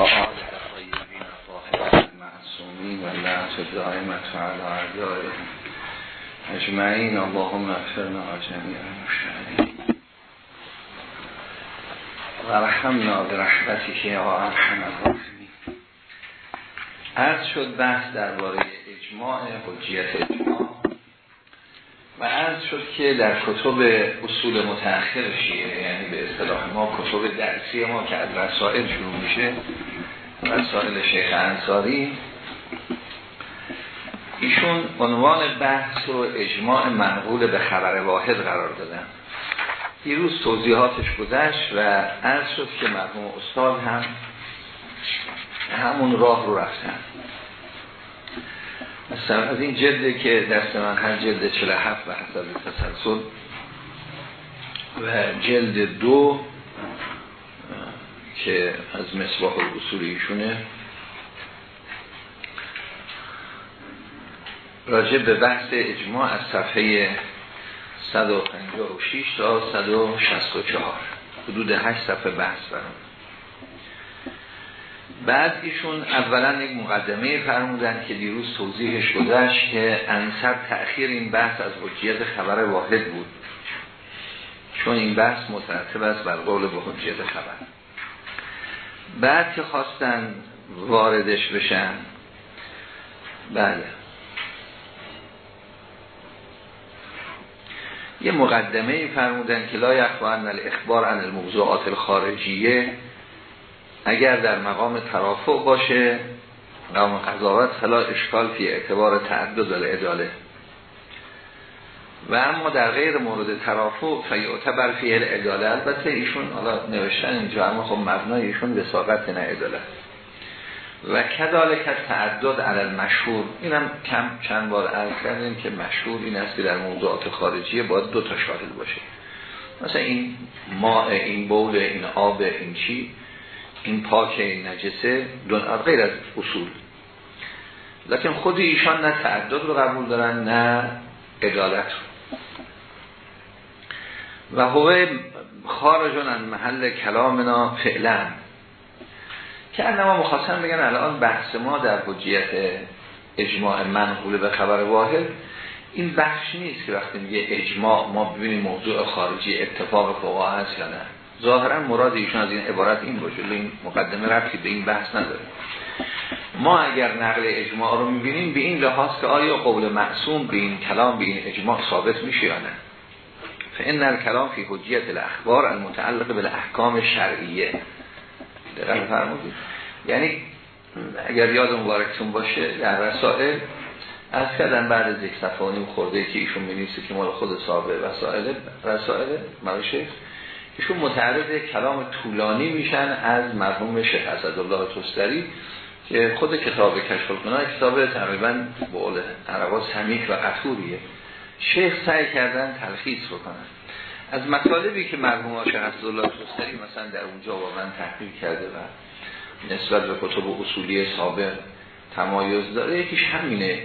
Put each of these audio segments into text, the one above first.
با آل طیبین طاهرین معصومین و لعنت دائمت علی اعدائهم اجمعین اللهم اغفرنا جمیع المشتغلین و رحمنا برحمتک یا ارحم الراحمین عرض شد بحث درباره اجماع حجیت اجماع و عرض شد که در کتب اصول متأخر شیعه یعنی به اصطلاح ما کتب درسی ما که از رسائل شروع میشه رسائل شیخ انصاری. ایشون عنوان بحث رو اجماع منقول به خبر واحد قرار دادن. دیروز توضیحاتش گذشت و عرض شد که مرحوم استاد هم همون راه رو رفتن. مثلا از این جلده که دست من هر جلد 47 و حسب تسلسل و جلد دو که از مصباح الاصول ایشونه. راجع به بحث اجماع از صفحه 156 تا 164 حدود 8 صفحه بحث برام. بعد ایشون اولا یک مقدمه فرمودن که دیروز توضیحش گذشت که انصر تأخیر این بحث از حجیت خبر واحد بود. چون این بحث مترتب است بر قول به حجیت خبر. بعد که خواستن واردش بشن. بله. یه مقدمه فرمودن که لا یخوان الاخبار عن الموضوعات الخارجیه. اگر در مقام ترافع باشه مقام قضاوت فلا اشکال فی اعتبار تعدد الاداله و اما در غیر مورد ترافع فیعتبر فی الاداله البته ایشون حالا نوشتن اینجا اما خب مبنای ایشون وساقت نه اداله و کذالک تعدد علی مشهور اینم کم چند بار عرض کردیم که مشهور این است در موضوعات خارجی باید دو تا شاهد باشه. مثلا این ماء این بول این آب این چی این پاک این نجسه دون غیر از اصول. لیکن خود ایشان نه تعدد رو قبول دارن نه عدالت رو. و هو خارجون ان محل کلامنا فعلا. که انما مخواستن بگن الان بحث ما در حجیت اجماع منقول به خبر واحد این بخش نیست که وقتی میگه اجماع ما ببینیم موضوع خارجی اتفاق فقها هست یا نه. ظاهرا مراد ایشون از این عبارت این باشه این مقدمه رفتی به این بحث نداره. ما اگر نقل اجماع رو می‌بینیم به این لحاظ که آیا قول معصوم به این کلام به این اجماع ثابت میشه یا نه. فان الکلام فی حجیت الاخبار المتعلق به احکام شرعیه. دقیق فرمودید؟ یعنی اگر یاد مبارکتون باشه در رسائل از کردن بعد از یک صفحه خورده که ایشون می‌نویسه که مال خود صاحب رسائل رسائل مال شیخ ایشون متعرض کلام طولانی میشن از مرحوم شیخ اسدالله توستری که خود کتاب کشف القنا کتاب تقریبا به قول عربا سمیک و قطوریه شیخ سعی کردن تلخیص بکنن. از مطالبی که مرحوم شیخ اسدالله توستری مثلا در اونجا واقعا تحقیق کرده و نسبت به کتب اصولی سابق تمایز داره یکیش همینه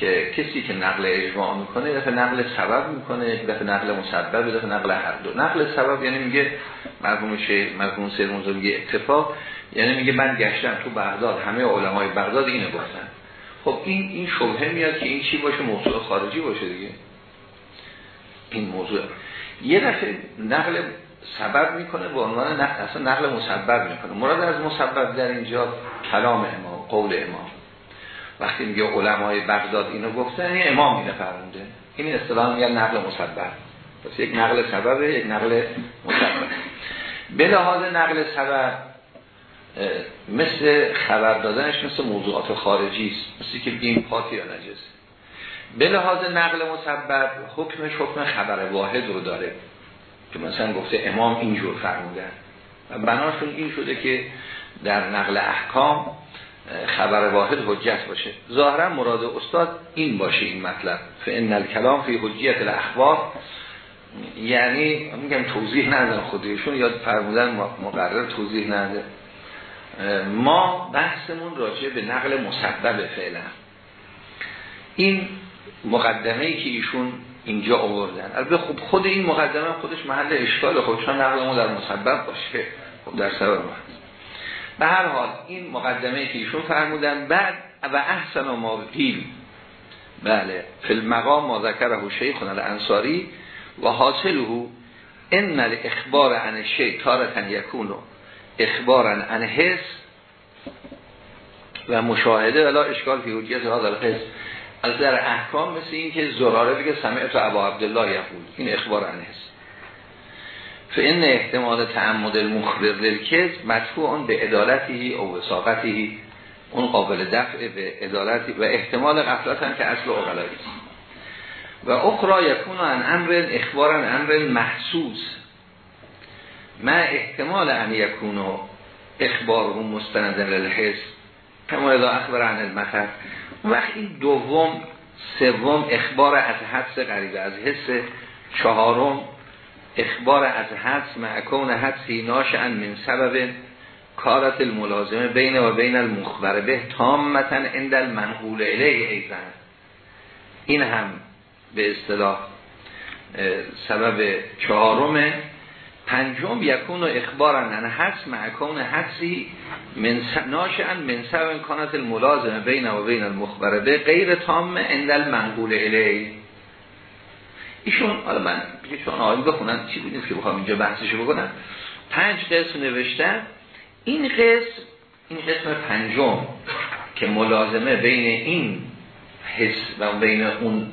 که کسی که نقل اجماع می‌کنه دفعه نقل سبب می‌کنه دفعه نقل مسبب دفعه نقل هر دو. نقل سبب یعنی میگه مرحوم شه مرحوم سید میگه اتفاق یعنی میگه من گشتم تو بغداد همه علمای بغداد اینو گفتن. خب این این شبهه میاد که این چی باشه؟ موضوع خارجی باشه دیگه. این موضوع. یه دفعه نقل سبب می‌کنه به عنوان نقل اصلا نقل مسبب می‌کنه. مراد از مسبب در اینجا کلام امام قول امام. وقتی میگه علمای بغداد اینو گفتن این امام اینو فرمونده. این اصطلاح میگه نقل مسبب. پس یک نقل سببه یک نقل مسبب. به لحاظ نقل سبب مثل خبر دادنش مثل موضوعات خارجی است. مثل که بیم پاکی یا نجس. به لحاظ نقل مسبب حکمش حکم خبر واحد رو داره. که مثلا گفته امام اینجور فرمودن. و بناشون این شده که در نقل احکام خبر واحد حجت باشه. ظاهرا مراد استاد این باشه این مطلب. فان الکلام فی حجیت الاخبار یعنی میگم توضیح ندارم خودشون. یاد فرمودن مقرر توضیح نده. ما بحثمون راجع به نقل مسبب فعلا. این مقدمه ای که ایشون اینجا آوردن. البته خب خود این مقدمه خودش محل اشکال خودشان نقل ما در مسبب باشه. خب در سبب به هر حال این مقدمه که ایشون فرمودن بعد و احسن و ما قیل بله فی المقام ما ذکره شیخنا الانصاری و حاصله ان الاخبار عن شیء تارتا یکونو. اخبارا عن حس و مشاهده. ولا اشکال فی حجیت هذا الحس از در احکام مثل این که زراره بگه سمعت ابا عبدالله یقول. این اخبار عن حس. فان احتمال تعمد المخبر للکذب مدفوع به عدالتی او وساقتی اون قابل دفع به عدالتی و احتمال غفلت هم که اصل اقلایی و اخرى یکون ان امر اخبار ان امر محسوس. ما احتمال ان یکون اخبار هم مستند للحس کما اذا اخبر عن اون وقت این دوم سوم اخبار از حدس قریبه از حس چهارم اخبار از حدس معکون حدسی ناشعن من سبب کارت الملازمه بین و بین المخبر به تامتا عند المنقول الیه ایزن این هم به اصطلاح سبب چهارم پنجم یکون و اخبارن ان حدس معکون حدسی من ناشعن من سبب کانت الملازمه بین و بین المخبر به غیر تام عند المنقول الیه. ایشون حالا من چون آقایی بخونن چی نیست که بخوام اینجا بحثشو بکنم. پنج قسم نوشتن. این قسم این قسم پنجم که ملازمه بین این حس و بین اون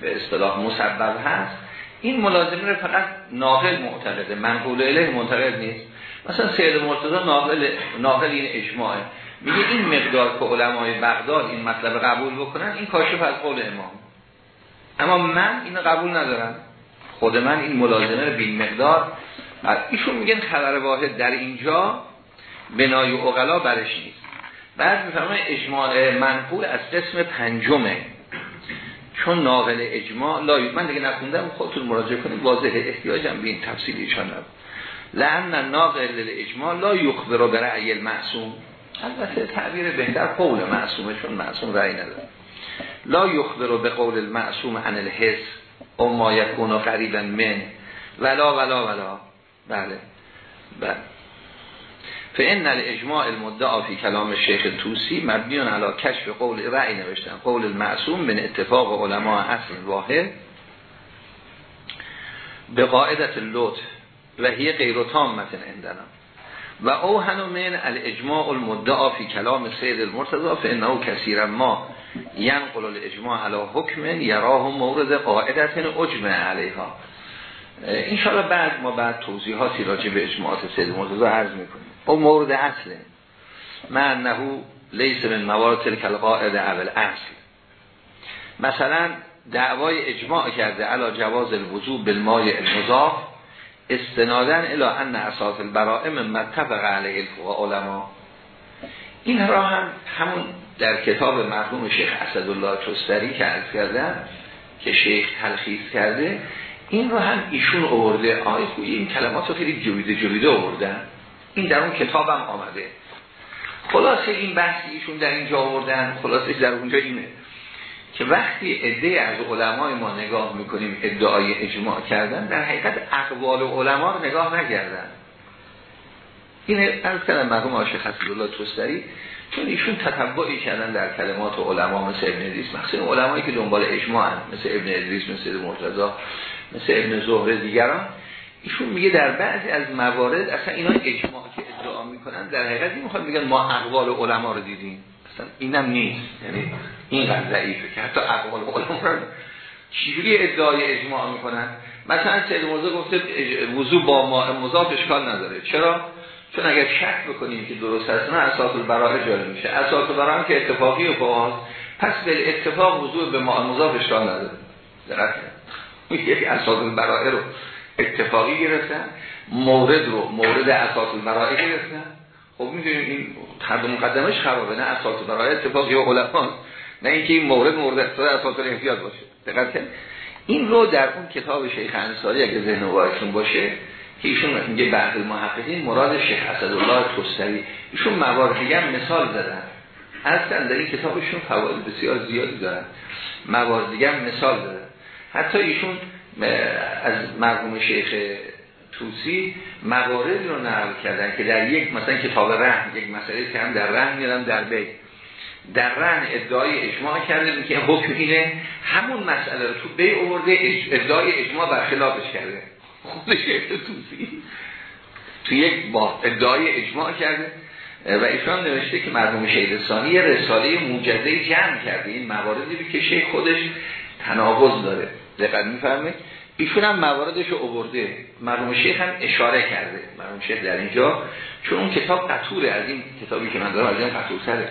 به اصطلاح مسبب هست این ملازمه رو فقط ناقل معتقده منقول اله معتقد نیست. مثلا سید مرتضی ناقل ناقل این اجماعه. میگه این مقدار که علمای بغداد این مطلب قبول بکنن این کاشف از قول امام. اما من اینو قبول ندارم. خود من این ملازمه رو بین مقدار ایشون میگن خبر واحد در اینجا بنای اقلا برش نیست. بعد میفرمایه اجماع منقول از قسم پنجمه. چون ناقل اجماع لا من دیگه نخوندم خودتون مراجعه کنید واضح احتیاجم به این تفصیل ایشان نبود. لعن ناقل اجماع لا یخبر به رأی المعصوم. البته تعبیر بهتر قول معصومه چون معصوم رأی نداره. لا یخبر به قول المعصوم عن الحس او ما یکون قریبا من ولا ولا ولا. بله. بله. فان الاجماع المدعا فی کلام شیخ توسی مبنیون علی کشف قول رأی نوشتن قول المعصوم من اتفاق علماء اصل واحد به قاعدت لطف و هی غیر عندنا. و او من الاجماع المدعا فی کلام سید المرتضی فانه کثیرا ما ینقل الاجماع علی حکم یراه مورد قاعدت اجمع علیها. انشاءالله بعد ما بعد توضیحاتی راجع به اجماعات سید مرتضی عرض می‌کنیم. او مورد اصله من نهو لیس من موارد تلک القاعده اول اصل مثلا دعوای اجماع کرده علا جواز الوضوع بالمای المضاف استنادن الا ان اساس البرائم متفق علیه الفقه علما این را هم همون در کتاب مرحوم شیخ اسدالله چستری که عرض کردن که شیخ تلخیص کرده این رو هم ایشون آورده. آی این کلمات رو خیلی جویده جویده آوردن. این در اون کتابم آمده. خلاصه این بحثی ایشون در اینجا آوردن خلاصه در اونجا اینه که وقتی عده از علمای ما نگاه می‌کنیم ادعای اجماع کردن در حقیقت اقوال علما رو نگاه نکردن. این از کلم مرحوم الله توستری چون ایشون تطبعی کردن در کلمات علما مثل ابن ادریس. مخصوصا علمایی که دنبال اجماع هن. مثل ابن ادریس مثل مرتضی مثل ابن زهره دیگران. ایشون میگه در بعضی از موارد اصلا اینا اجماع می‌کنن. در حقیقت این می‌خواد میگن ما اقوال علما رو دیدیم. اصلا اینم نیست. یعنی این قدر ضعیفه که حتی اقوال علما رو چجوری ادعای اجماع می‌کنن؟ مثلا سید مرزا گفته وضو با ماء مضاف اشکال نداره. چرا؟ چون اگر شک بکنیم که درست هست نه اساس البراءه جاری میشه. اساس البراءه که اتفاقی و فواز پس به اتفاق وضوع به ماء مضاف اشکال نداره. درسته یک اساس البراءه رو اتفاقی گرفتن مورد رو مورد اساس البراءه گرفتن. خب می‌دونیم این دو مقدمش خرابه نه اساس البراءه اتفاقی و علما. نه اینکه این مورد مورد اساس الاحتیاط باشه. دقت این رو در اون کتاب شیخ انصاری اگه ذهن وارتون باشه که ایشون میگه بعد المحققین مراد شیخ اسدالله توستری. ایشون موارد دیگه مثال زدن. اصلا در این کتابشون فواید بسیار زیادی دارن. موارد دیگه مثال دادن حتی ایشون از مرحوم شیخ توسی موارد رو نقل کردن که در یک مثلا کتاب رهن یک مسئله که هم در رهن میدن در بیت. در رهن ادعای اجماع کرده که حکم اینه همون مسئله رو تو بی اوورده ادعای اجماع برخلافش کرده. خودش توسی تو یک با ادعای اجماع کرده. و ایشان نوشته که مرحوم شهید یه رساله موجزه جمع کرده. این مواردی که شیخ خودش تناقض داره. دقت میفرمه ایشون هم مواردش رو اوورده مرحوم شیخ هم اشاره کرده. مرحوم شیخ در اینجا چون اون کتاب قطوره. از این کتابی که من دارم از این قطورتره.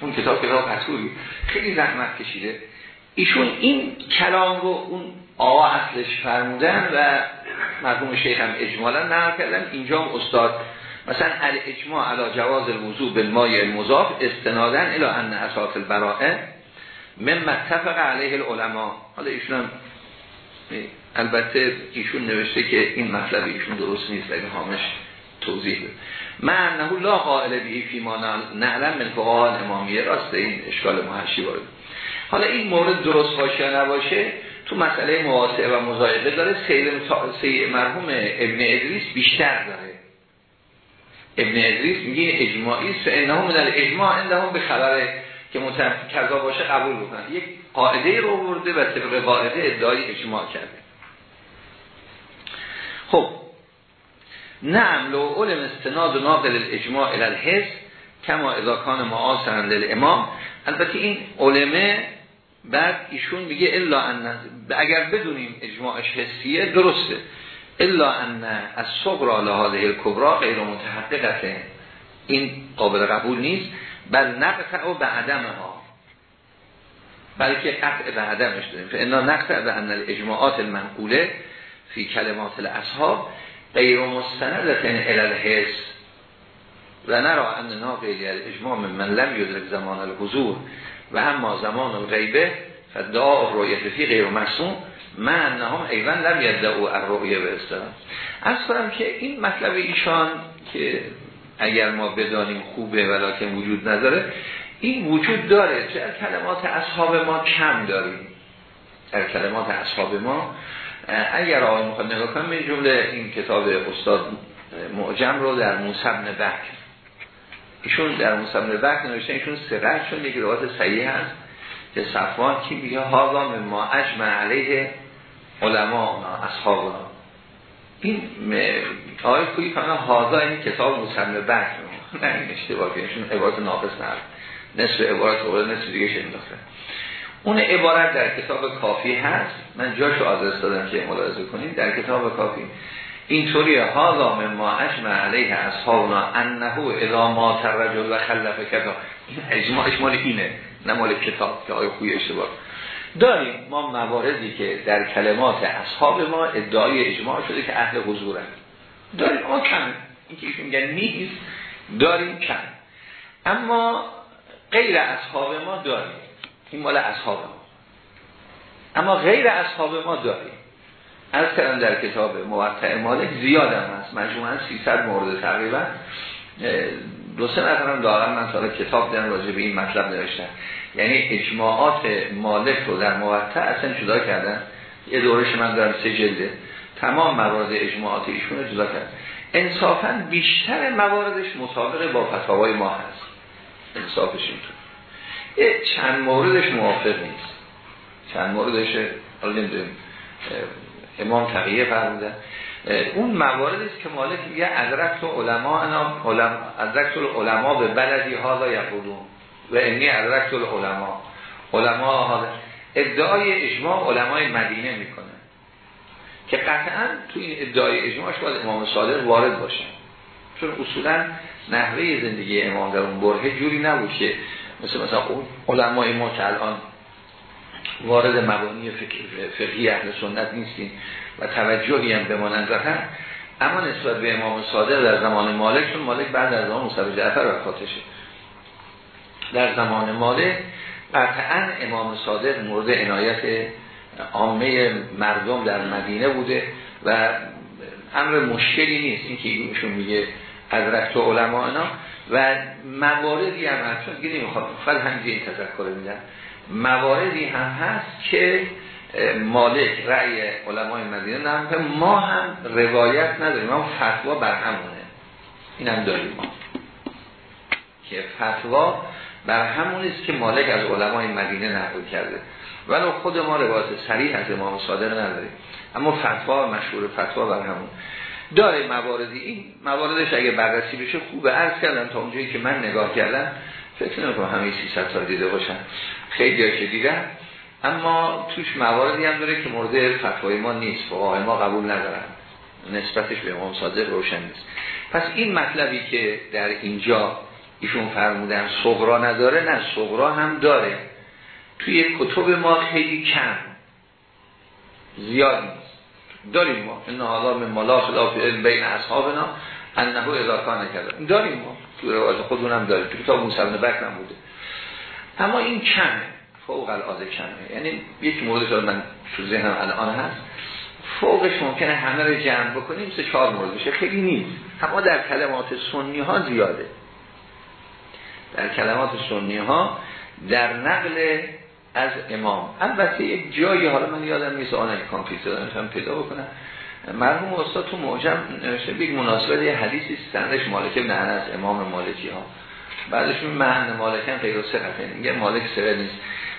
اون کتاب کتاب قطوری. خیلی زحمت کشیده. ایشون این کلام رو اون آقا اصلش فرمودن و مرحوم شیخ هم اجمالا نقل کردن. اینجا هم استاد مثلا الاجماع علی جواز الوضوع بالماء المضاف استنادن الى ان اساس البراءه من متفق علیه العلماء. حالا ایشون هم البته ایشون نوشته که این مطلب ایشون درست نیست اگه هامش توضیح بده. من انه لا قائل به فی ما نعلم من فقها امامیه راست این اشکال محشی وارد. حالا این مورد درست باشه نباشه تو مسئله مواسعه و مزایده داره. سید مرحوم ابن ادریس بیشتر داره. ابن ادریس میگه اجماعی است. انه من الاجماع هم به خبر که کذا باشه قبول بکنه. یک قاعده رو برده و طبق قاعده ادعای اجماع کرده. خب. نعم لو علم استناد ناقل الاجماع الالحس کما اذاکان معاصرن للامام. البته این علمه بعد ایشون میگه الا ان اگر بدونیم اجماعش حسیه درسته. الا ان از صغرا لحاظه الکبرا غیر متحققته. این قابل قبول نیست. بل نقطع و به عدم ها بلکه قطع به عدمش داریم. فانا نقطع به ان الاجماعات المنقوله فی کلمات الاصحاب غیر مستندت الالحس و نرا ان ناقلی الاجماع من لم یدرک زمان الحضور و هم زمان الغیبه فدعا رویت فی غیر مرسوم من هم ایوان لم یدعو الرؤیه به استرام از کنم که این مطلب ایشان که اگر ما بدانیم خوبه ولیکن وجود نداره این وجود داره در کلمات اصحاب ما کم داریم. در کلمات اصحاب ما اگر آقای می‌خواد نگاه کنم این جمله این کتاب استاد معجم رو در موسم بک ایشون در موسم بک نوشتن ایشون سقر چون یک روایت صحیح هست که صفوان کی میگه هاگا ما اجمع علیه علما اصحابنا. این آقای کوی فقط هاگا این کتاب موسم بک نه این اشتباه که ایشون عبارت ناقص نه نصف عبارت اول نصف دیگه شنیداخته اون عبارت در کتاب کافی هست. من جاشو آدرس دادم که ملاحظه کنید. در کتاب کافی. اینطوری ها من ما اجمع علیه اصحابنا انه اذا ما رجل و خلف این اجماعش مال اینه نه مال کتاب که آیا خوی اشتباه. داریم ما مواردی که در کلمات اصحاب ما ادعای اجماع شده که اهل حضورن. داریم اما کم. این که میگن نیست داریم کم. اما غیر اصحاب ما داریم. این مال اصحاب ما. اما غیر اصحاب ما داریم. از کردم در کتاب موقع مالک زیاد هم هست. مجموعا 300 مورد تقریبا. دو سه نفرم دارم من سال کتاب دارم راجع به این مطلب نوشتن یعنی اجماعات مالک رو در موقع اصلا جدا کردن. یه دورش من دارم سه جلده. تمام موارد اجماعات ایشون جدا کردن. انصافا بیشتر مواردش مطابق با فتاوای ما هست. انصافش اینطور. چند موردش موافق نیست. چند موردش حالا امام تقیه فرمودن. اون مواردی است که مالک میگه ادرکت علما انا علم ادرکت العلماء به بلدی ها یقولون. و انی ادرکت العلماء. علما ها ادعای اجماع علمای مدینه می‌کنه. که قطعا تو این ادعای اجماعش باید امام صادق وارد باشه. چون اصولا نحوه زندگی امام در اون برهه جوری نبود که مثل مثلا علمای ما که الان وارد مبانی فقهی اهل سنت نیستیم و توجهی هم به ما ندارن اما نسبت به امام صادق در زمان مالک چون مالک بعد از زمان مصطفی جعفر وفاتشه. در زمان مالک قطعا امام صادق مورد عنایت عامه مردم در مدینه بوده و امر مشکلی نیست. این که ایشون میگه رکت و علما اینا. و مواردی هم هست. چون دیگه نمی‌خواد فقط همینجا این تذکر میدن مواردی هم هست که مالک رأی علمای مدینه نه ما هم روایت نداریم ما فتوا بر همونه. این داریم ما. که فتوا بر همون است که مالک از علمای مدینه نقل کرده. ولو خود ما روایت سریح از امام صادق نداریم. اما فتوا مشهور فتوا بر همون. داره مواردی. این مواردش اگه بررسی بشه خوبه. عرض کردم تا اونجایی که من نگاه کردم فکر نمی‌کنم همه 300 سال دیده باشن. خیلی که دیدن. اما توش مواردی هم داره که مورد فتوای ما نیست. فقهای ما قبول ندارن. نسبتش به امام صادق روشن نیست. پس این مطلبی که در اینجا ایشون فرمودن صغرا نداره نه صغرا هم داره. توی کتب ما خیلی کم. زیاد داریم ما. این حالا من ملا خلاف بین اصحابنا انه اضافه نکرده داریم ما. تو رواز خودمون داریم. تو کتاب موسی بن بکر هم بوده. اما این کمه. فوق العاده کمه. یعنی یک مورد که من تو ذهنم الان هست. فوقش ممکنه همه رو جمع بکنیم سه چهار مورد بشه خیلی نیست. اما در کلمات سنی ها زیاده. در کلمات سنی ها در نقل از امام. البته یک جایی حالا من یادم نیست آن کامپیوتر دارم پیدا بکنم. مرحوم استاد تو معجم نوشته به یک مناسبت یه حدیثی سندش مالک ابن انس امام مالکی ها بعدش میگه ان مالکا غیر ثقه میگه مالک ثقه نیست.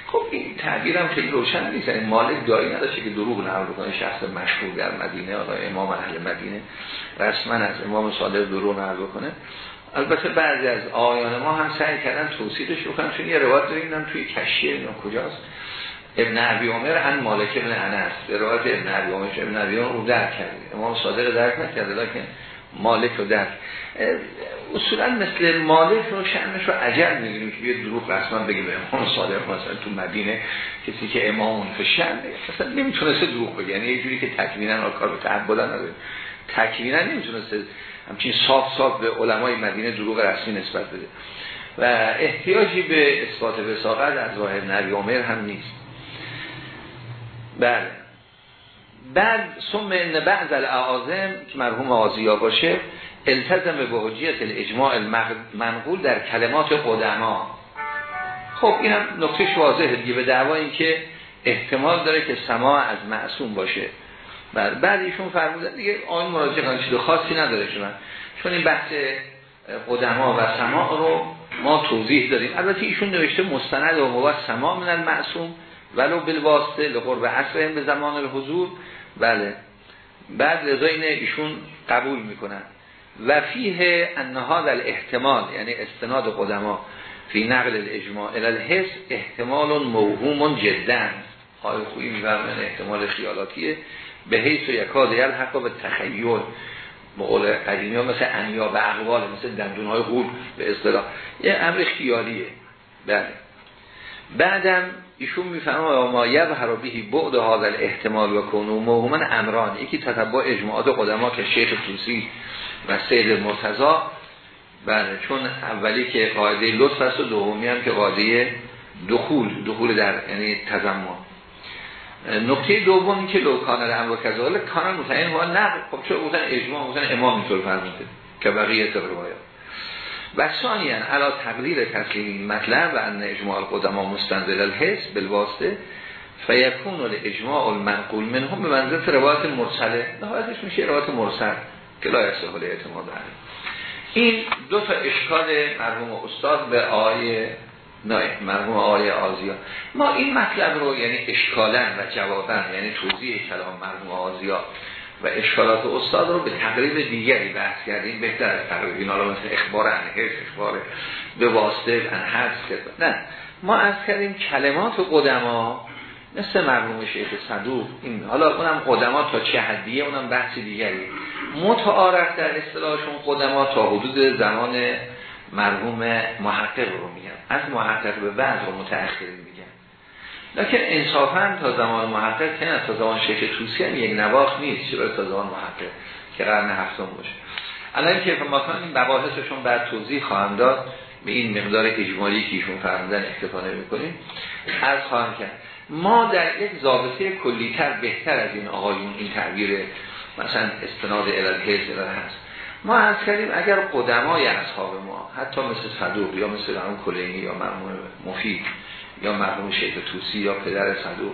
خب این تعبیرم خیلی روشن نیست. این مالک دایی نداشته که دروغ نقل بکنه. شخص مشهور در مدینه حالا امام اهل مدینه. رسما از امام صادق دروغ نقل بکنه. البته بعضی از آیان ما هم سعی کردن توصیفش بکنن چون یه روایت داریم توی کشیه اینا کجاست؟ ابن عبی عمر ان مالک ابن انس. به روایت ابن عبی عمر ابن عبی عمر رو درک کرده امام صادق درک نکرده لیکن مالک رو درک. اصولا مثل مالک رو شأنش رو عجل می‌گیریم که یه دروغ رسما بگیم به امام صادق مثلا تو مدینه کسی که امام فشن اصلا نمی‌تونسته دروغ بگه. یعنی یه جوری که تکوینا کار به تعبدن نداره. تکوینا نمی‌تونسته همچین صاف صاف به علمای مدینه دروغ رسمی نسبت بده. و احتیاجی به اثبات وساقت از ظاهر نبی هم نیست. بله. بعد ثم ان بعض الاعاظم که مرحوم آزیا باشه التزم به حجیت الاجماع المنقول در کلمات قدما. خب این هم نقطه واضحه دیگه به دعوا این که احتمال داره که سماع از معصوم باشه. بعد بعد ایشون فرمودن دیگه آن مراجعه کنن چیز خاصی نداره شما چون این بحث قدما و سماع رو ما توضیح داریم البته ایشون نوشته مستند و مواد سماع من المعصوم ولو بالواسطه لقرب عصر به زمان الحضور. بله. بعد رضا ایشون قبول می‌کنن. و فیه انها در احتمال یعنی استناد قدما فی نقل الاجماع الالحس احتمال موهوم جدا. خواهی خویی میبرمن احتمال خیالاتیه. به حیث و یکاد حقا به تخیل. به قول قدیمی ها مثل انیا به اقوال مثل دندون های غول به اصطلاح. یه امر خیالیه. بله. بعدم ایشون می‌فهمه ما یظهر بهی بعد هذا احتمال و کنو موهما امران. یکی تتبع اجماعات قدما که شیخ توسی و سید مرتضا بله چون اولی که قاعده لطف است و دومی هم که قاعده دخول دخول در یعنی تضمن نکته دومی که لو کان الامر کذالک کان متعین هو نقل خب چون گفتن اجماع گفتن امام اینطور فرموده که بقیه روایات. و ثانیا علا تقدیر تسلیم مطلب و ان اجماع القدما مستنزل الحس بالواسطه فیکون الاجماع المنقول منهم به منزلت روایت مرسله. نهایتش میشه روایت مرسل که لا یصح اعتماد این دو تا اشکال مرحوم استاد به آیه نه مرحوم آیه آزیا. ما این مطلب رو یعنی اشکالا و جوابا یعنی توضیح کلام مرحوم آزیا و اشکالات استاد رو به تقریب دیگری بحث کردیم. بهتر از تقریب این حالا مثل اخبار انهیز اخبار به واسطه انحرس نه ما از کردیم کلمات قدما مثل مرحوم شیخ صدوق این حالا اونم قدما تا چه حدیه اونم بحث دیگری. متعارف در اصطلاحشون قدما تا حدود زمان مرحوم محقق رو میگن. از محقق به بعد رو متأخرین میگن. لیکن انصافا تا زمان محقق که تا زمان شیخ توسی هم یک نواخ نیست. چرا تا زمان محقق؟ که قرن هفتم باشه. الان که ما این مباحثشون بعد توضیح خواهم داد. به این مقدار اجمالی که ایشون فرمودن اکتفا نمی‌کنیم از خواهم کرد. ما در یک ضابطه کلیتر بهتر از این آقایون این تعبیر مثلا استناد الالهیز هست. ما از کردیم اگر قدمای اصحاب ما حتی مثل صدوق یا مثل اون کلینی یا مرمون مفید یا مرحوم شیخ توسی یا پدر صدوق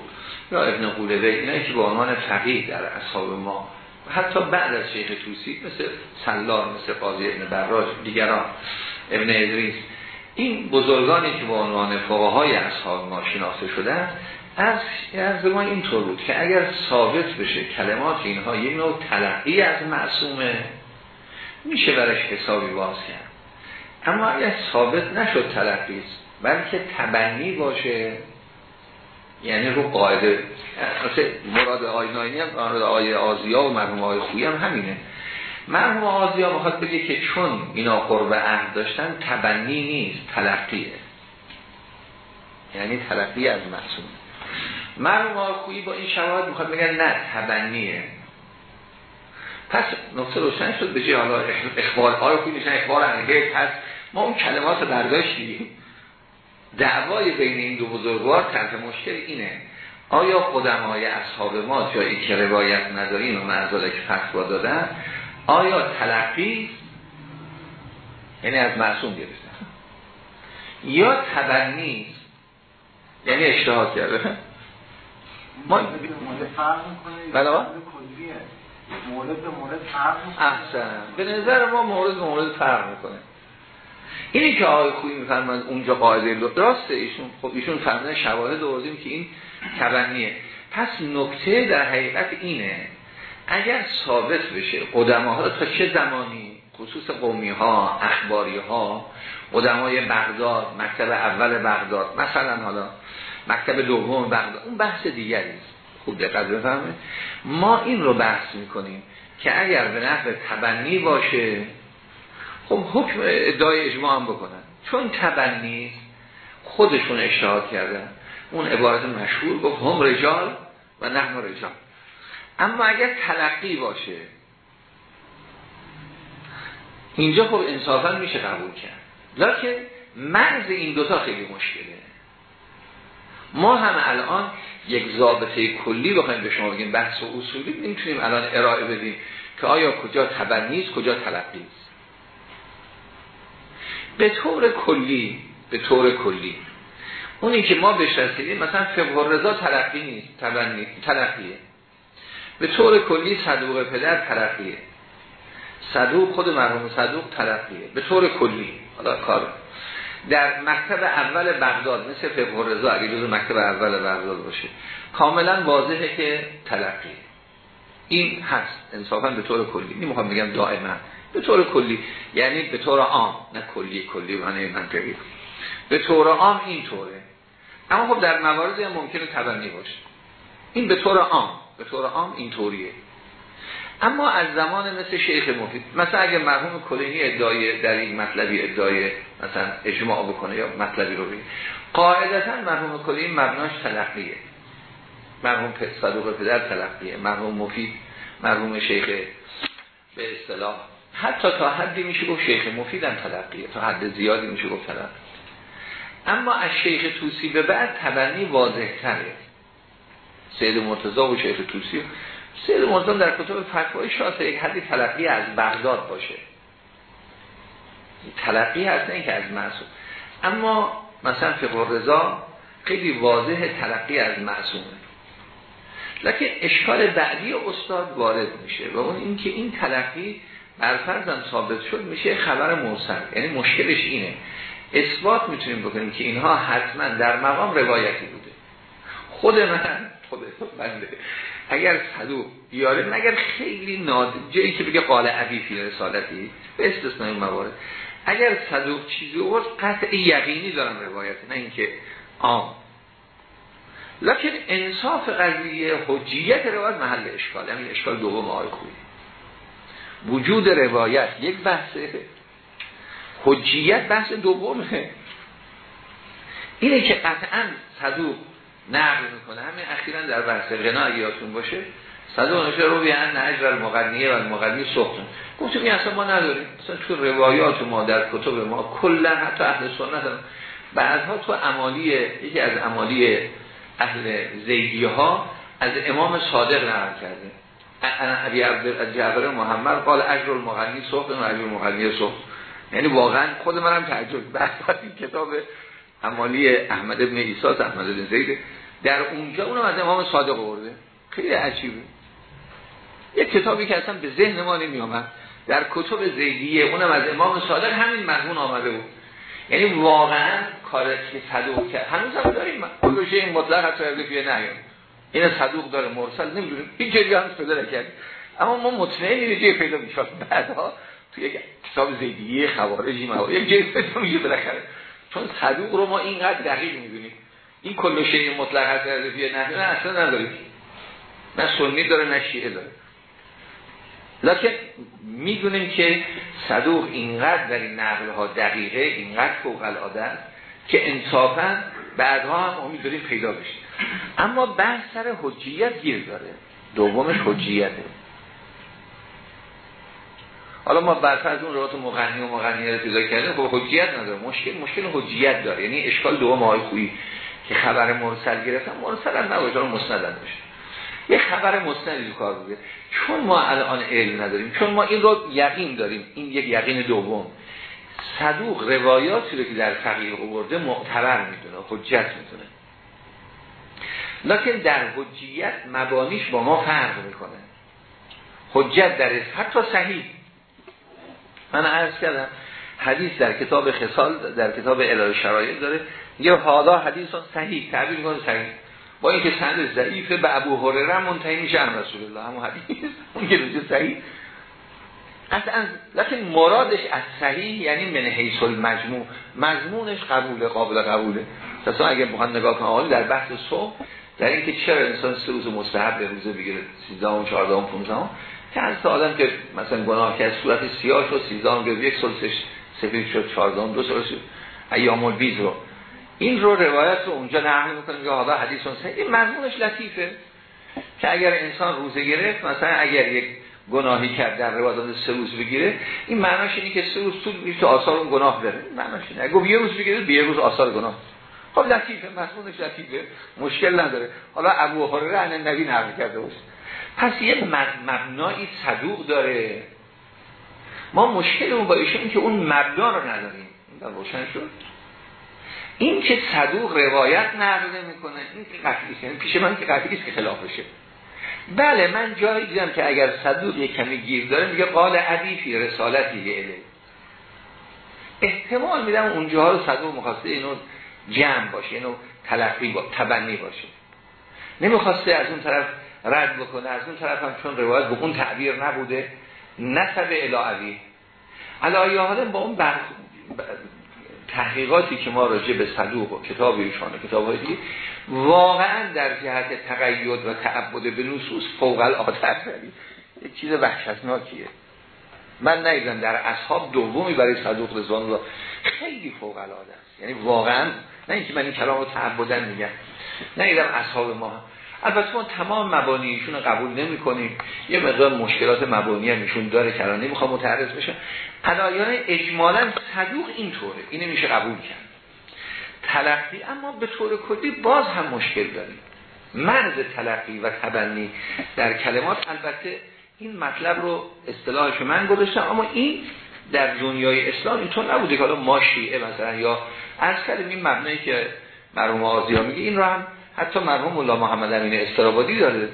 یا ابن قولوه اینا که به عنوان فقیه در اصحاب ما حتی بعد از شیخ توسی مثل سلار مثل قاضی ابن براج دیگران ابن ادریس این بزرگانی که به عنوان فقهای اصحاب ما شناخته شدن از از ما اینطور بود که اگر ثابت بشه کلمات اینها یک نوع تلقی از معصومه میشه برش حسابی باز کرد. اما اگر ثابت نشد تلقی بلکه تبنی باشه یعنی رو قاعده مراد آی ناینی هم مراد آی آزیا و مرحوم آی خویی هم همینه. مرحوم آزیا می‌خواد بگه که چون اینا قرب عهد داشتن تبنی نیست تلقیه. یعنی تلقی از معصوم مرحوم آی خویی با این شواهد می‌خواد بگن نه تبنیه. پس نقطه روشن شد به جای حالا اخبار خویی میشن اخبار انگه پس ما اون کلمات رو برداشتیم. دعوای بین این دو بزرگوار طرف مشکل اینه. آیا قدمای اصحاب ما جایی که روایت نداریم و مرزاله که فتوا دادن آیا تلقی؟ یعنی از معصوم گرفتن. یا تبنی؟ یعنی اشتهاد کرده. ما بله مورد به مورد فرق احسن به نظر ما مورد به مورد فرق می‌کنه. اینی که آقای خویی میفرمند اونجا قاعده درسته؟ ایشون خب ایشون فرمودن شواهد آوردیم که این تبنیه. پس نکته در حقیقت اینه اگر ثابت بشه قدماها تا چه زمانی خصوص قومی ها اخباری ها قدمای بغداد مکتب اول بغداد مثلا حالا مکتب دوم بغداد اون بحث دیگری خوب دقت بفهمه ما این رو بحث می‌کنیم که اگر به نحو تبنی باشه خب حکم ادعای اجماع هم بکنن. چون تبنی خودشون اشتهاد کردن. اون عبارت مشهور گفت هم رجال و نحن رجال. اما اگر تلقی باشه اینجا خب انصافا میشه قبول کرد. لکن مرز این دوتا خیلی مشکله. ما هم الان یک ضابطه کلی بخوایم به شما بگیم بحث و اصولی نمی‌تونیم الان ارائه بدیم که آیا کجا تبنی کجا تلقی به طور کلی به طور کلی اونی که ما بهش رسیدیم مثلا فقه رضا تلقی نیست تلقیه به طور کلی صدوق پدر تلقیه صدوق خود مرحوم صدوق تلقیه به طور کلی حالا کار در مکتب اول بغداد مثل فقه رضا اگه جزو مکتب اول بغداد باشه. کاملا واضحه که تلقیه این هست. انصافا به طور کلی. نمی‌خوام بگم دائما. به طور کلی. یعنی به طور عام. نه کلی کلی معنی منطقی. به طور عام اینطوره. اما خب در مواردی هم ممکنه تبنی باشه. این به طور عام. به طور عام اینطوریه. اما از زمان مثل شیخ مفید مثلا اگه مرحوم کلینی ادعای در این مطلبی ادعای مثلا اجماع بکنه یا مطلبی رو بگه. قاعدتا مرحوم کلینی مبناش تلقیه. مرحوم صدوق پدر تلقیه. مرحوم مفید مرحوم شیخ به اصطلاح. حتی تا حدی میشه گفت شیخ مفیدم تلقیه. تا حد زیادی میشه گفت تلقیه. اما از شیخ توسی به بعد تبنی واضح تره سید مرتضا و شیخ توسی. سید مرتضا در کتب فتوای شاسته یک حدی تلقی از بغداد باشه. تلقی هست نه که از معصوم. اما مثلا فقه رضا خیلی واضح تلقی از معصومه. لکن اشکال بعدی استاد وارد میشه و اون اینکه این تلقی برفرزم ثابت شد میشه خبر مرسل یعنی مشکلش اینه. اثبات می‌تونیم بکنیم که اینها حتما در مقام روایتی بوده. خود من خود بنده. اگر صدوق بیاره مگر خیلی نادر جایی که بگه قال عبی فی رسالتی به استثنای موارد. اگر صدوق چیزی آورد قطع یقینی دارم روایت نه اینکه آم لکن انصاف قضیه حجیت روایت محل اشکال همین اشکال دوم آقای خوبی. وجود روایت یک بحثه. حجیت بحث دومه. اینه که قطعا صدوق نقل می‌کنه. همین اخیرا در بحث غنا یادتون باشه صدوق نشه رو بیان نهج و المغنیه و المغنی سختن گفتیم این اصلا ما نداریم. اصلا تو روایات ما در کتب ما کلا حتی اهل سنت هم. بعدها تو عمالی یکی از عمالی اهل زیدی ها از امام صادق نقل کرده. انا ابی محمد قال اجر المغنی صحب و اجر المغنی صحب یعنی واقعا خود منم تعجب. بحث این کتاب امالی احمد ابن ایساس احمد ابن زید. در اونجا اونم از امام صادق آورده. خیلی عجیبه. یک کتابی که اصلا به ذهن ما نمی آمد در کتب زیدیه اونم از امام صادق همین مضمون آمده بود. یعنی واقعا کار که صدوق کرد. هنوز هم داریم. کلوشه این مطلق حتی نه نیام این صدوق داره مرسل نمی‌دونیم این جایی هم پیدا نکرد اما ما مطمئنیم یه پیدا می‌شد بعدها تو یک کتاب زیدیه خوارجی ما یک جایی پیدا میشه بالاخره. چون صدوق رو ما اینقدر دقیق می‌دونیم. این کلوشه مطلق حتی نه اصلا نداریم. نه سنی داره نه شیعه داره. لکن می‌دونیم که صدوق اینقدر در این نقل ها دقیقه اینقدر فوق العاده که انصافا بعدها هم امیدواریم پیدا بشه. اما بحث سر حجیت گیر داره. دومش حجیته. حالا ما برفر از اون روات مغنی و مغنی رو پیدا کرده خب حجیت نداره. مشکل مشکل حجیت داره. یعنی اشکال دوم های خویی که خبر مرسل گرفتن مرسل هم نباشه مسند باشه یه خبر مستندی کار بوده چون ما الان علم نداریم چون ما این رو یقین داریم. این یک یقین دوم. صدوق روایاتی رو که در فقیه آورده معتبر می‌دونه حجت می‌دونه. لکن در حجیت مبانیش با ما فرق می‌کنه. حجت در حتی صحیح. من عرض کردم حدیث در کتاب خصال در کتاب الهی شرایط داره یه حالا حدیث صحیح تعبیر می‌کنه صحیح. با اینکه سند ضعیف به ابو هریره منتهی میشه هم رسول الله همون حدیث اون که صحیح. اصلا لیکن مرادش از صحیح یعنی من حیث المجموع. مضمونش قبول قابل قبوله. مثلا اگه بخواد نگاه کنه در بحث صبح در اینکه چرا انسان سه روز مستحب به روزه بگیره 13 و 14 و 15 که از آدم که مثلا گناه از صورت سیاه شد 13 و یک سلسش سفید شد 14 دو سال ایام البیز رو. این رو روایت رو اونجا نقل می‌کنه که حالا حدیث این مضمونش لطیفه که اگر انسان روزه گرفت مثلا اگر یک گناهی کرد در روایت سه روز بگیره این معناش اینه که سه روز طول میشه آثار اون گناه بره. معناش اینه. اگه یه روز بگیره یه روز آثار گناه. خب لطیفه مضمونش لطیفه مشکل نداره. حالا ابو هریره عن نبی نقل کرده باشه. پس یه مبنایی صدوق داره. ما مشکلمون با ایشون که اون مبنا رو نداریم. روشن شد. این که صدوق روایت نقل نمی‌کنه این که قطعی یعنی پیش من که قطعی که خلافشه بله من جایی دیدم که اگر صدوق یک کمی گیر داره میگه قال عدیفی رسالتی اله احتمال میدم اونجاها رو صدوق مخواسته اینو جمع باشه اینو تلقی با تبنی باشه. نمی‌خواسته از اون طرف رد بکنه از اون طرف هم چون روایت به اون تعبیر نبوده نسب الهی. علایه حالا با اون بر... تحقیقاتی که ما راجع به صدوق و کتاب ایشان و کتاب های دیگه واقعا در جهت تقید و تعبد به نصوص فوق العاده یک چیز وحشتناکیه. من نیدم در اصحاب دومی برای صدوق رضوان الله خیلی فوق العاده است. یعنی واقعا نه اینکه من این کلام رو تعبدن میگم. نیدم اصحاب ما. البته ما تمام مبانی ایشون قبول نمی کنیم یه مقدار مشکلات مبانی هم ایشون داره که الان نمی‌خوام متعرض بشه علایان اجمالا صدوق اینطوره. اینه میشه قبول کرد. تلقی اما به طور کلی باز هم مشکل داریم. مرز تلقی و تبنی در کلمات البته این مطلب رو اصطلاحش من گذاشتم اما این در دنیای اسلام اینطور نبوده که حالا ما شیعه مثلا یا از کلم این مبنایی که مرحوم آزیا میگه این رو هم حتی مرحوم مولا محمد امین استرابادی داره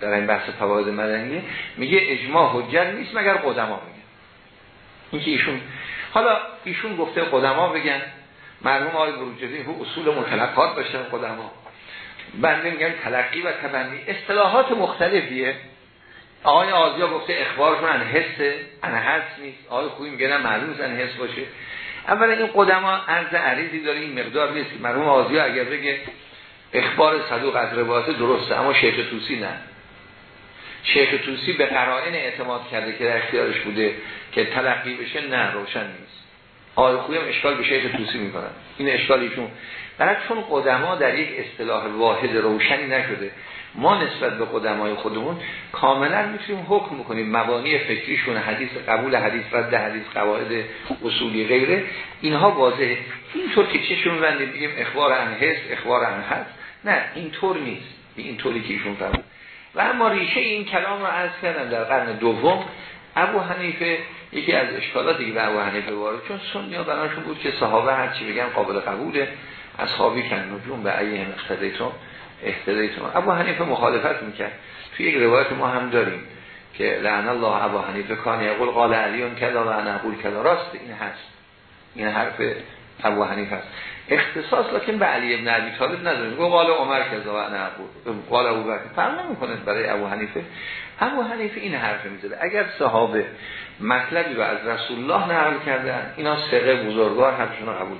در این بحث فواید مدنی میگه اجماع حجت نیست مگر قدما میگه این که ایشون حالا ایشون گفته قدما بگن مرحوم آقای بروجردی هو اصول متلقات داشتن قدما. بنده میگن تلقی و تبنی. اصطلاحات مختلفیه. آقای آزیا گفته اخبارشون ان حسه ان حس نیست. آقای خوبی میگه نه معلوم ان حس باشه. اولا این قدما عرض عریضی داره این مقدار نیست. مرحوم آزیا اگر بگه اخبار صدوق از روایت درسته اما شیخ توسی نه. شیخ توسی به قرائن اعتماد کرده که در اختیارش بوده که تلقی بشه نه روشن نیست. آقای خوبی هم اشکال به شیخ توسی می‌کنن این اشکال ایشون برای چون قدما در یک اصطلاح واحد روشنی نشده ما نسبت به قدمای خودمون کاملا می‌تونیم حکم بکنیم. مبانی فکریشون حدیث قبول حدیث رد حدیث قواعد اصولی غیره. اینها واضحه. اینطور که چشون بندیم بگیم اخبار عن حس اخبار عن هست نه اینطور نیست. این طوری که ایشون فرمود. و اما ریشه این کلام رو عرض کردم در قرن دوم. ابو حنیفه یکی از اشکالاتی که به ابو حنیفه وارد چون سنیا بناشون بود که صحابه هر چی بگن قابل قبوله. اصحابی کن نجوم به ایه اقتدیتون احتدیتون ابو حنیفه مخالفت می‌کرد. توی یک روایت ما هم داریم که لعن الله ابو حنیفه کان یقول قال علیون کذا و انا اقول کذا. راست این هست این حرف ابو حنیفه است. اختصاص لکن به علی ابن ابی طالب نداریم. گفت قال عمر کذا و انا قال ابو بکر. فرق نمی‌کنه برای ابو حنیفه. ابو حنیفه این حرف می‌زده. اگر صحابه مطلبی رو از رسول الله نقل کردن اینا ثقه بزرگوار رو قبول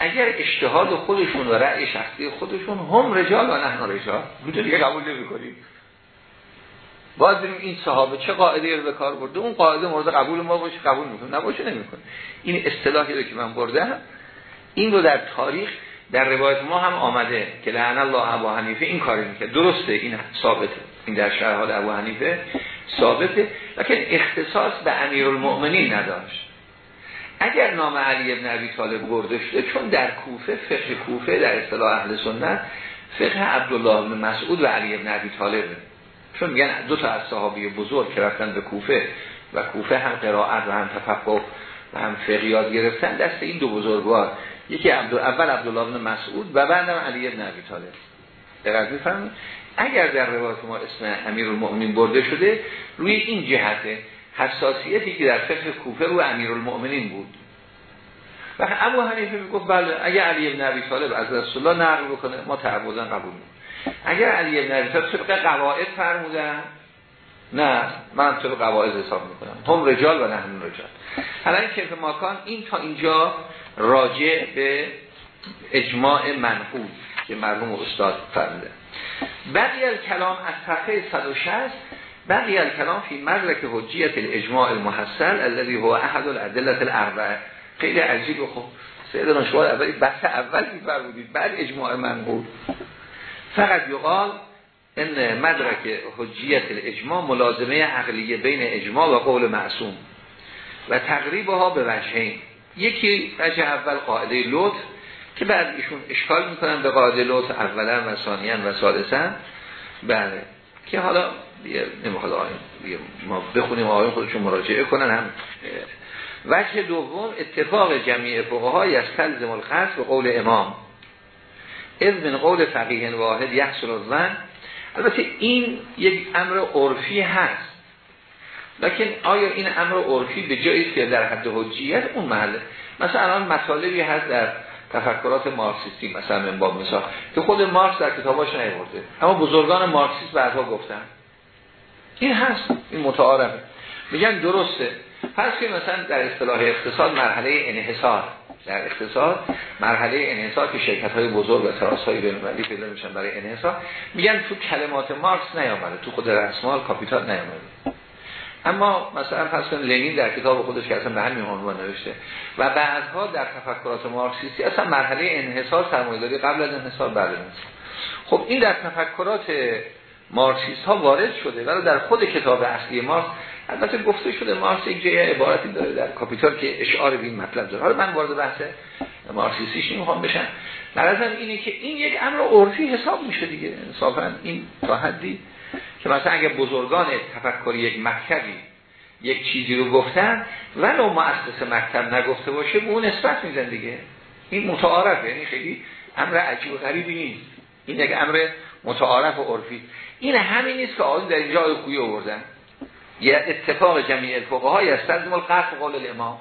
اگر اجتهاد خودشون و رأی شخصی خودشون هم رجال و نه رجال. بوده دیگه قبول نمی‌کنیم باز این صحابه چه قاعده رو به کار برده. اون قاعده مورد قبول ما باشه قبول می‌کنه نباشه نمی‌کنه این اصطلاحی رو که من بردم این رو در تاریخ در روایت ما هم آمده که لعن الله ابو حنیفه این کاری می‌کنه درسته این ثابته. این در شرح ابو حنیفه ثابته. لکن اختصاص به امیرالمؤمنین نداشت. اگر نام علی ابن ابی طالب برده شده چون در کوفه فقه کوفه در اصطلاح اهل سنت فقه عبدالله بن مسعود و علی ابن ابی طالبه. چون میگن دو تا از صحابی بزرگ که رفتن به کوفه و کوفه هم قرائت و هم تفقه و هم فقیات گرفتن دست این دو بزرگوار. یکی عبد اول عبدالله بن مسعود و بعدم علی ابن ابی طالب. دقیق می‌فهمید اگر در روایت ما اسم امیرالمؤمنین برده شده روی این جهته حساسیتی که در فقه کوفه رو امیرالمؤمنین بود. و ابو حنیفه می‌گفت بله اگر علی ابن ابی طالب از رسول الله نقل بکنه ما تعبداً قبول اگر علی ابن ابی طالب طبق قواعد فرمودن نه من طبق قواعد حساب می‌کنم. هم رجال و نه رجال. حالا این کیف ماکان این تا اینجا راجع به اجماع منقول که مرحوم استاد فرموده. بقیه کلام از صفحه 160 بقیه کلام فی مدرک حجیت الاجماع المحصل الذي هو احد الادله الاربعه. خیلی عجیب خب سیدنا شما اولی بحث اول میفرمودید بعد اجماع منقول فقط یقال ان مدرک حجیت الاجماع ملازمه عقلیه بین اجماع و قول معصوم و تقریبها به وجهین. یکی وجه اول قاعده لطف که بعد ایشون اشکال می‌کنن به قاعده لطف اولا و ثانیا و ثالثا. بله. که حالا نمی‌خواد آیون ما بخونیم آیون خودشون مراجعه کنن هم. وجه دوم اتفاق جمعی فقهای از تلزم الخص به قول امام. از من قول فقیه واحد یحصل الظن. البته این یک امر عرفی هست. لکن آیا این امر عرفی به جایی که در حد حجیت؟ اون محله. مثلا الان مطالبی هست در تفکرات مارکسیستی مثلا من با مثال. که خود مارکس در کتاباش نیورده. اما بزرگان مارکسیست بعدها گفتن. این هست. این متعارفه. میگن درسته. پس که مثلا در اصطلاح اقتصاد مرحله انحصار. در اقتصاد مرحله انحصار که شرکت های بزرگ و تراس های بین‌المللی پیدا میشن برای انحصار. میگن تو کلمات مارکس نیامده. تو خود رسمال کاپیتال نیامده. اما مثلا کن لنین در کتاب خودش که اصلا به همین عنوان نوشته و بعدها در تفکرات مارکسیستی اصلا مرحله انحصار سرمایه‌داری قبل از انحصار بعد انحصار. خب این در تفکرات مارکسیست ها وارد شده ولی در خود کتاب اصلی مارکس البته گفته شده مارکس یک جای عبارتی داره در کاپیتال که اشعار به این مطلب داره. حالا من وارد بحث مارکسیستیش نمی‌خوام بشم. نظرم اینه که این یک امر عرفی حساب میشه دیگه. انصافا این تا حدی که مثلا اگه بزرگان تفکری یک مکتبی یک چیزی رو گفتن ولو مؤسس مکتب نگفته باشه به اون نسبت میزن دیگه. این متعارف یعنی خیلی امر عجیب و غریبی نیست. این یک امر متعارف و عرفی. این همین نیست که آقای در اینجا آقای خویی آوردن. یه اتفاق جمعی های از تنظیم القرف قول الامام.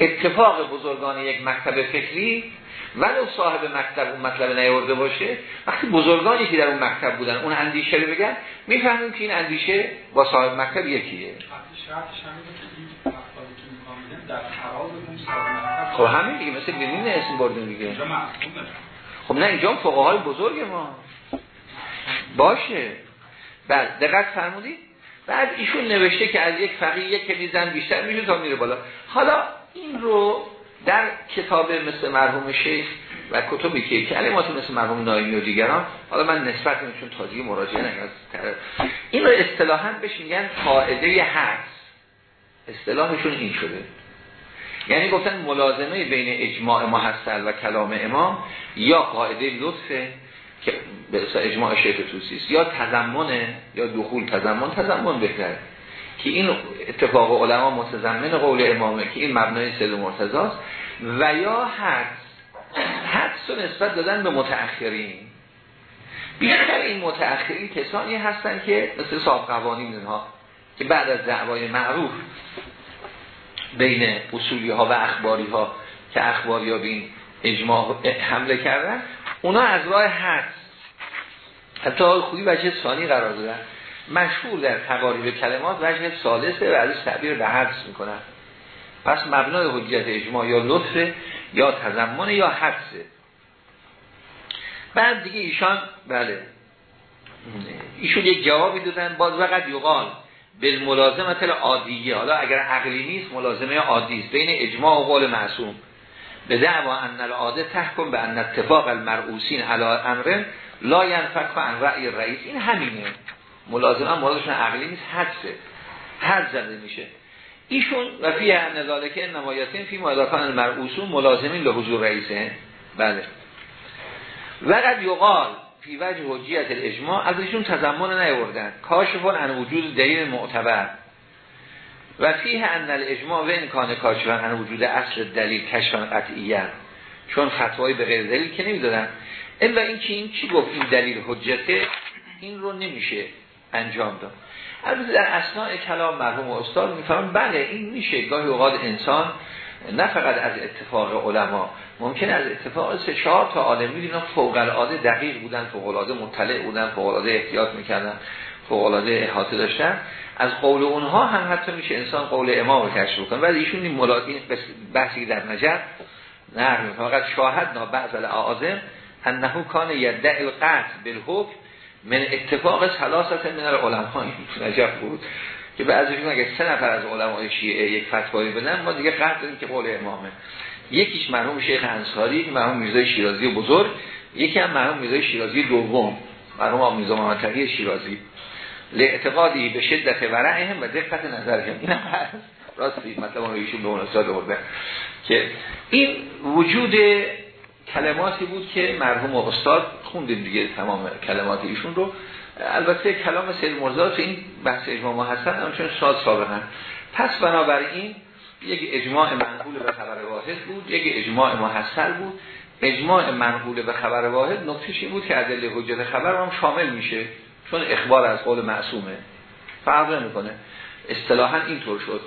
اتفاق بزرگان یک مکتب فکری ولو صاحب مکتب اون مطلب نیورده باشه وقتی بزرگانی که در اون مکتب بودن اون اندیشه رو بگن می‌فهمیم که این اندیشه با صاحب مکتب یکیه. خب همین دیگه مثل بینین اسم بردیم دیگه. خب نه اینجا فقهای بزرگ ما. باشه. بعد بله، دقت فرمودید. بعد ایشون نوشته که از یک فقیه یک کلیزن بیشتر میشه تا میره بالا. حالا این رو در کتاب مثل مرحوم شیخ و کتبی که کلمات مثل مرحوم نایمی و دیگران حالا من نسبت چون تازی مراجعه نگرد این رو اصطلاحا بهش میگن قاعده هست اصطلاحشون این شده. یعنی گفتن ملازمه بین اجماع محصل و کلام امام یا قاعده لطفه که به اجماع شیخ توسیست یا تضمنه یا دخول تضمن تضمن بهتره. که این اتفاق علما متضمن قول امامه که این مبنای سید مرتضاست و یا حدس حدس و نسبت دادن به متأخرین. بیشتر این متأخرین کسانی هستن که مثل صاحب قوانین اینها که بعد از دعوای معروف بین اصولی ها و اخباری ها که اخباری ها به اجماع حمله کردن اونا از راه حدس. حتی خوبی وجه ثانی قرار دادن. مشهور در تقاریب کلمات وجه سالسه و از تعبیر به حدس می‌کنن. پس مبنای حجیت اجماع یا لطفه یا تضمن یا حدسه بعد دیگه ایشان بله. ایشون یک جوابی دادن باز وقت یقال به ملازمت عادیه حالا اگر عقلی نیست ملازمه عادی است. بین اجماع و قول معصوم. به دعوا ان العاده تحکم به ان اتفاق المرعوسین علی امر لا ينفق عن رأی رئیس این همینه. ملازمه مرادشون عقلی نیست حدسه. حد زده میشه. ایشون و فی ان ذالک نمایتین فی مدافعان المرعوسون ملازمین لحضور رئیسه. بله. وقد یقال فی وجه حجیت الاجماع از ایشون تضمن نیاوردن. کاشفون ان وجود دلیل معتبر. و فیه ان الاجماع و کان کاشفن ان وجود اصل دلیل کشفن قطعیه. چون فتوایی به غیر دلیل که نمی‌دادن. الا این که این چی گفت این دلیل حجته؟ این رو نمیشه. انجام داد. البته در اسناع کلام مرحوم استاد می‌فهمن بله این میشه. گاهی اوقات انسان نه فقط از اتفاق علما ممکن از اتفاق سه چهار تا عالم. می‌دونن فوق العاده دقیق بودن فوق العاده مطلع بودن فوق العاده احتیاط می‌کردن فوق العاده احاطه داشتن. از قول اونها هم حتی میشه انسان قول امام رو کشف کنه. ولی ایشون این ملاقین بحثی در نجر نه فقط شاهد نا بعض الاعاظم انه کان یدعی القطع بالحکم من اتفاق ثلاثت من العلماء نجف بود که بعضیشون اگه سه نفر از علمای شیعه یک فتوایی بدن ما دیگه قطع داریم که قول امامه. یکیش مرحوم شیخ انصاری که مرحوم میرزای شیرازی بزرگ یکی هم مرحوم میرزای شیرازی دوم مرحوم میرزا محمد شیرازی. لاعتقادی به شدت ورعهم و دقت نظرهم. این هم هست. راستی رو ایشون به مناسبت آورده. که این وجود کلماتی بود که مرحوم استاد خوندیم دیگه تمام کلمات ایشون رو. البته کلام سید مرزا تو این بحث اجماع ما هستن چون سال سابقا پس بنابراین یک اجماع منقول به خبر واحد بود یک اجماع محصل بود. اجماع منقول به خبر واحد نقطش این بود که عدل حجت خبر هم شامل میشه چون اخبار از قول معصومه. فرق نمی‌کنه. اصطلاحا اینطور شد.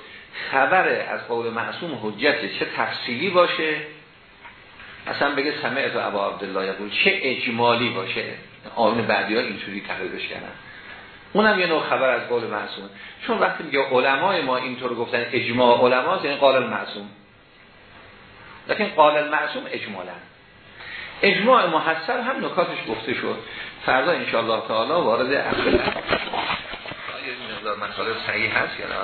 خبر از قول معصوم حجت چه تفصیلی باشه؟ اصلا بگه سمعت و ابا عبدالله یقول چه اجمالی باشه؟ آن بعدی ها اینطوری تقریبش کردن. اونم یه نوع خبر از قول معصوم. چون وقتی میگه علمای ما اینطور گفتن اجماع علما یعنی قال معصوم. لیکن قال معصوم اجمالا. اجماع محصل هم نکاتش گفته شد. فردا انشاءالله تعالی وارد اصل مقدار مطالب صحیح هست یا نه؟